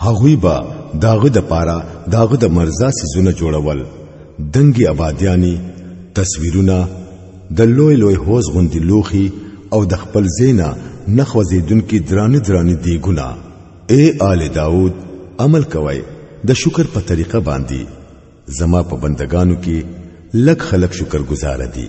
هغوی به داغه د پاره داغه د مرزا سيزونه جوړول دنګي آبادیانی تصویرونه د لوی لوی هوز غوندي لوخي او د خپل زینا نخوځیدونکي درانه درانه دیګونه اے آل داود عمل کوي د شکر په طریقه باندې زما په بندگانو کې لک خلک شکر گزار دي